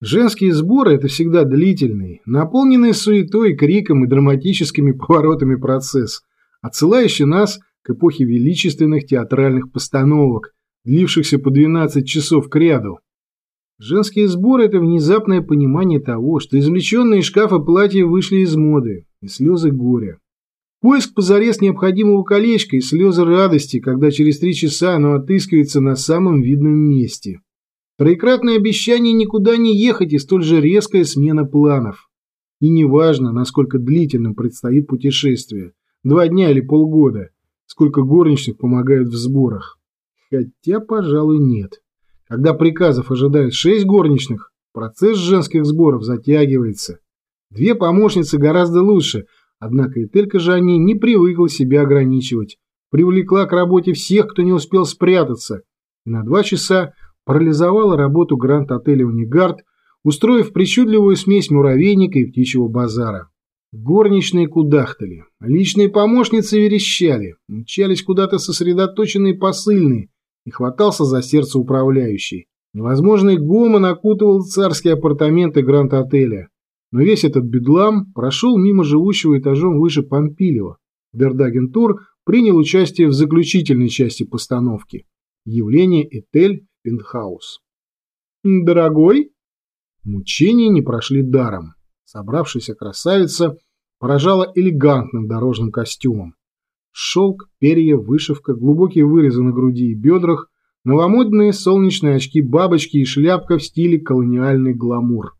Женские сборы – это всегда длительный, наполненный суетой, криком и драматическими поворотами процесс, отсылающий нас к эпохе величественных театральных постановок, длившихся по 12 часов к ряду. Женские сборы – это внезапное понимание того, что извлеченные из шкафа платья вышли из моды, и слезы горя. Поиск позарез необходимого колечка и слезы радости, когда через три часа оно отыскивается на самом видном месте. Троекратное обещание никуда не ехать и столь же резкая смена планов. И неважно, насколько длительным предстоит путешествие – два дня или полгода, сколько горничных помогают в сборах. Хотя, пожалуй, нет. Когда приказов ожидают шесть горничных, процесс женских сборов затягивается. Две помощницы гораздо лучше, однако и только же они не привыкла себя ограничивать. Привлекла к работе всех, кто не успел спрятаться, и на два часа парализовала работу Гранд-отеля «Унигард», устроив причудливую смесь муравейника и птичьего базара. Горничные кудахтали, личные помощницы верещали, мчались куда-то сосредоточенные посыльные, и хватался за сердце управляющий. Невозможный гомон окутывал царские апартаменты Гранд-отеля. Но весь этот бедлам прошел мимо живущего этажом выше Помпилева. Дердагентур принял участие в заключительной части постановки. Явление Этель пентхаус. «Дорогой?» Мучения не прошли даром. Собравшаяся красавица поражала элегантным дорожным костюмом. Шелк, перья, вышивка, глубокие вырезы на груди и бедрах, новомодные солнечные очки-бабочки и шляпка в стиле колониальный гламур.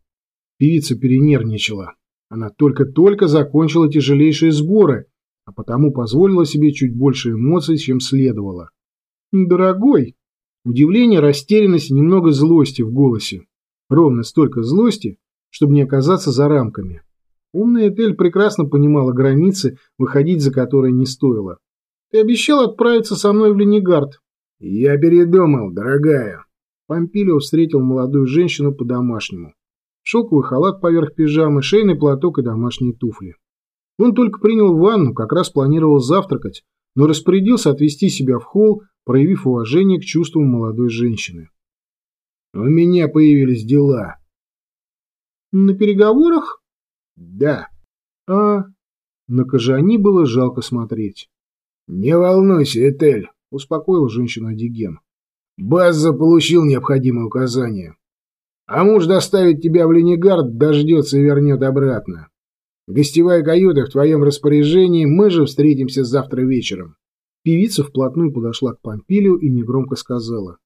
Певица перенервничала. Она только-только закончила тяжелейшие сборы, а потому позволила себе чуть больше эмоций, чем следовало. «Дорогой!» Удивление, растерянность и немного злости в голосе. Ровно столько злости, чтобы не оказаться за рамками. Умная Этель прекрасно понимала границы, выходить за которые не стоило. «Ты обещал отправиться со мной в Ленигард». «Я передумал, дорогая». Помпилио встретил молодую женщину по-домашнему. Шелковый халат поверх пижамы, шейный платок и домашние туфли. Он только принял ванну, как раз планировал завтракать, но распорядился отвезти себя в холл, проявив уважение к чувствам молодой женщины. «У меня появились дела». «На переговорах?» «Да». «А...» На Кожани было жалко смотреть. «Не волнуйся, Этель», — успокоил женщину Адиген. «База получил необходимые указания. А муж доставит тебя в Ленигард, дождется и вернет обратно. Гостевая каюта в твоем распоряжении, мы же встретимся завтра вечером. Певица вплотную подошла к Помпилию и негромко сказала.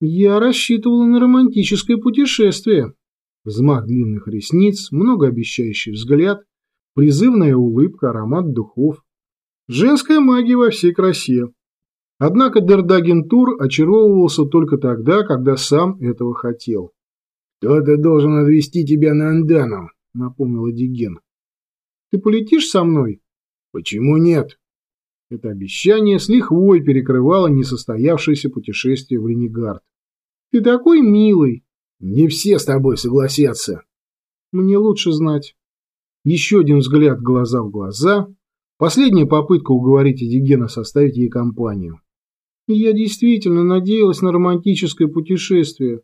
«Я рассчитывала на романтическое путешествие». Взмах длинных ресниц, многообещающий взгляд, призывная улыбка, аромат духов. Женская магия во всей красе. Однако Дердагентур очаровывался только тогда, когда сам этого хотел. «Кто-то должен отвезти тебя на Андану», — напомнил Диген. «Ты полетишь со мной?» «Почему нет?» Это обещание с лихвой перекрывало несостоявшееся путешествие в Ленигард. «Ты такой милый!» «Не все с тобой согласятся!» «Мне лучше знать». Еще один взгляд глаза в глаза. Последняя попытка уговорить Эдигена составить ей компанию. «Я действительно надеялась на романтическое путешествие».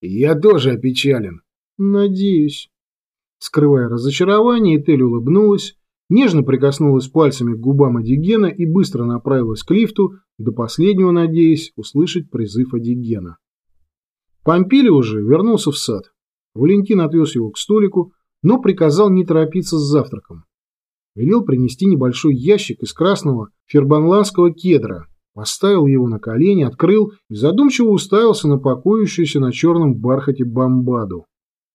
«Я тоже опечален». «Надеюсь». Скрывая разочарование, Этель улыбнулась нежно прикоснулась пальцами к губам Адигена и быстро направилась к лифту, до последнего надеясь услышать призыв Адигена. Помпили уже вернулся в сад. Валентин отвез его к столику, но приказал не торопиться с завтраком. Велел принести небольшой ящик из красного фербанландского кедра, поставил его на колени, открыл и задумчиво уставился на покоящуюся на черном бархате бомбаду.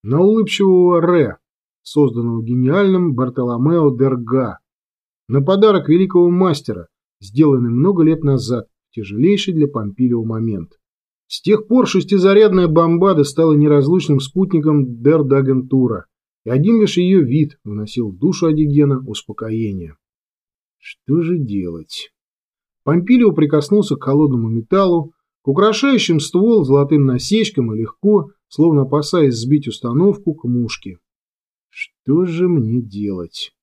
На улыбчивого Ре, созданного гениальным Бартоломео Дерга, на подарок великого мастера, сделанный много лет назад, тяжелейший для Помпилио момент. С тех пор шестизарядная бомбада стала неразлучным спутником Дердагентура, и один лишь ее вид вносил в душу Адигена успокоение. Что же делать? Помпилио прикоснулся к холодному металлу, к украшающим ствол золотым насечкам и легко, словно опасаясь сбить установку, к мушке. Что же мне делать?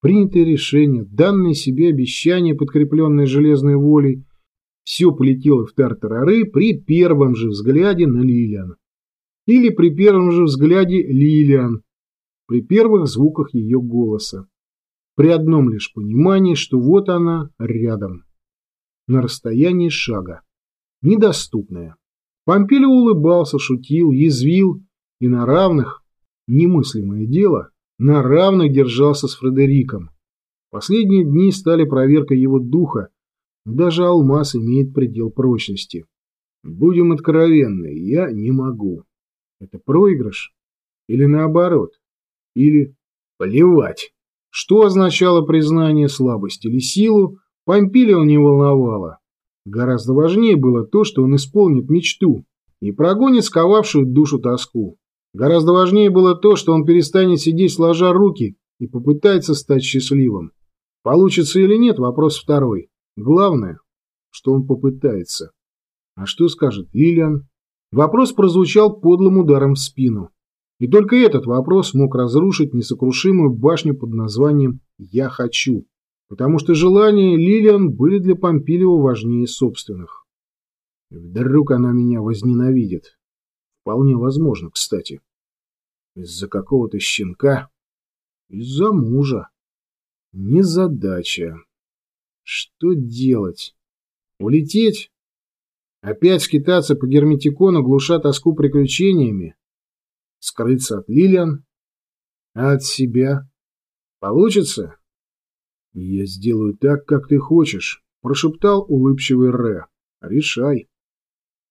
Принятое решение, данное себе обещание, подкрепленное железной волей, все полетело в тартарары при первом же взгляде на Лилиан. или при первом же взгляде Лилиан, при первых звуках ее голоса, при одном лишь понимании, что вот она рядом, на расстоянии шага, недоступная. Помпилио улыбался, шутил, язвил и на равных, немыслимое дело, на равных держался с Фредериком. Последние дни стали проверкой его духа, даже алмаз имеет предел прочности. Будем откровенны, я не могу. Это проигрыш? Или наоборот? Или плевать? Что означало признание слабости или силу, Помпилио не волновало. Гораздо важнее было то, что он исполнит мечту и прогонит сковавшую душу тоску. Гораздо важнее было то, что он перестанет сидеть сложа руки и попытается стать счастливым. Получится или нет, вопрос второй. Главное, что он попытается. А что скажет Лилиан? Вопрос прозвучал подлым ударом в спину. И только этот вопрос мог разрушить несокрушимую башню под названием «Я хочу». Потому что желания Лилиан были для Помпилио важнее собственных. Вдруг она меня возненавидит. Вполне возможно, кстати. Из-за какого-то щенка. Из-за мужа. Незадача. Что делать? Улететь? Опять скитаться по герметикону, глуша тоску приключениями? Скрыться от Лилиан? А от себя? Получится? Я сделаю так, как ты хочешь, прошептал улыбчивый Ре. Решай.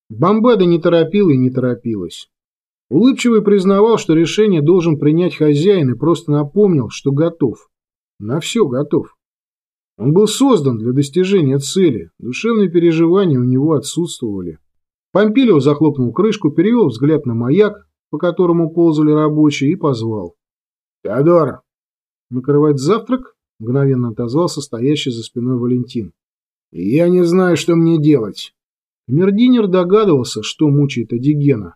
Бомбада не торопила и не торопилась. Улыбчивый признавал, что решение должен принять хозяин и просто напомнил, что готов. На все готов. Он был создан для достижения цели, душевные переживания у него отсутствовали. Помпилио захлопнул крышку, перевел взгляд на маяк, по которому ползали рабочие, и позвал. «Теодор!» «Накрывать завтрак?» — мгновенно отозвался стоящий за спиной Валентин. «Я не знаю, что мне делать». Мердинер догадывался, что мучает Адигена,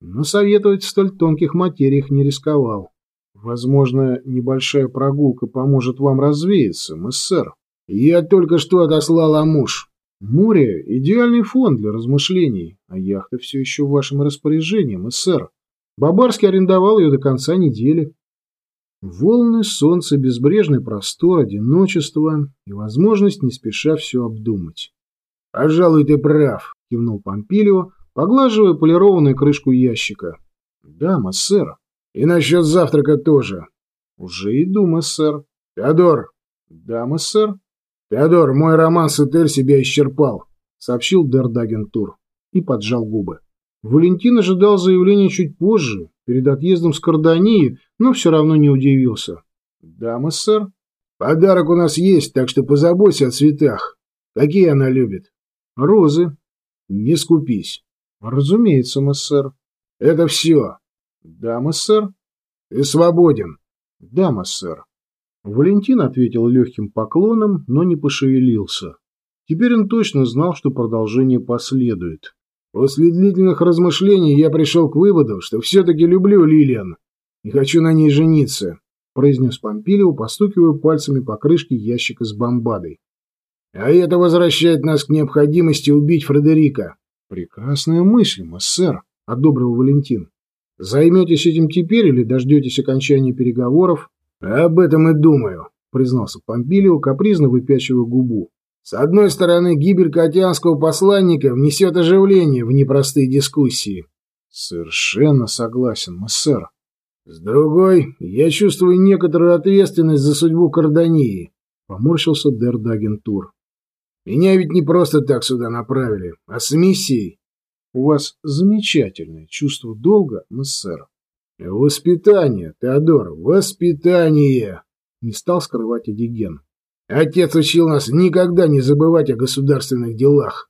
но советовать в столь тонких материях не рисковал. Возможно, небольшая прогулка поможет вам развеяться, мессер. Я только что отослал муж. Море — идеальный фон для размышлений, а яхта все еще в вашем распоряжении, мессер. Бабарский арендовал ее до конца недели. Волны, солнце, безбрежный простор, одиночество и возможность не спеша все обдумать. — Пожалуй, ты прав, — кивнул Помпилио, поглаживая полированную крышку ящика. — Да, мессер. И насчет завтрака тоже. Уже иду, мессер. Теодор. Да, мессер. Теодор, мой роман с Этель себя исчерпал, сообщил Дердагентур и поджал губы. Валентин ожидал заявления чуть позже, перед отъездом с Кардании, но все равно не удивился. Да, мессер. Подарок у нас есть, так что позаботься о цветах. Какие она любит? Розы. Не скупись. Разумеется, мессер. Это все. «Да, сэр. «Ты свободен». «Да, сэр. Валентин ответил легким поклоном, но не пошевелился. Теперь он точно знал, что продолжение последует. «После длительных размышлений я пришел к выводу, что все-таки люблю Лилиан и хочу на ней жениться», произнес Помпилио, постукивая пальцами по крышке ящика с бомбадой. «А это возвращает нас к необходимости убить Фредерика». «Прекрасная мысль, сэр», — одобрил Валентин. Займетесь этим теперь или дождетесь окончания переговоров? Об этом и думаю, признался Помпилио, капризно выпячивая губу. С одной стороны, гибель катианского посланника внесет оживление в непростые дискуссии. Совершенно согласен, сэр. С другой, я чувствую некоторую ответственность за судьбу Кардании, поморщился Дердагентур. Меня ведь не просто так сюда направили, а с миссией. У вас замечательное чувство долга, мессер. Воспитание, Теодор, воспитание! Не стал скрывать Эдиген. Отец учил нас никогда не забывать о государственных делах.